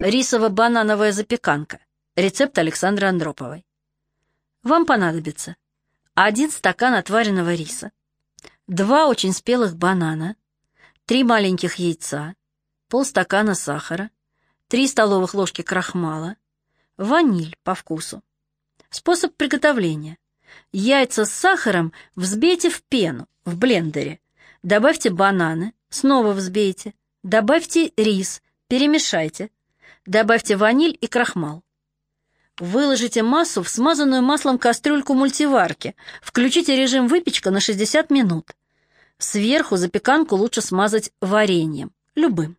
Рисово-банановая запеканка. Рецепт Александры Андроповой. Вам понадобится один стакан отваренного риса, два очень спелых банана, три маленьких яйца, полстакана сахара, три столовых ложки крахмала, ваниль по вкусу. Способ приготовления. Яйца с сахаром взбейте в пену в блендере. Добавьте бананы, снова взбейте. Добавьте рис, перемешайте. Добавьте ваниль и крахмал. Выложите массу в смазанную маслом кастрюльку мультиварки. Включите режим выпечка на 60 минут. Сверху запеканку лучше смазать вареньем, любым.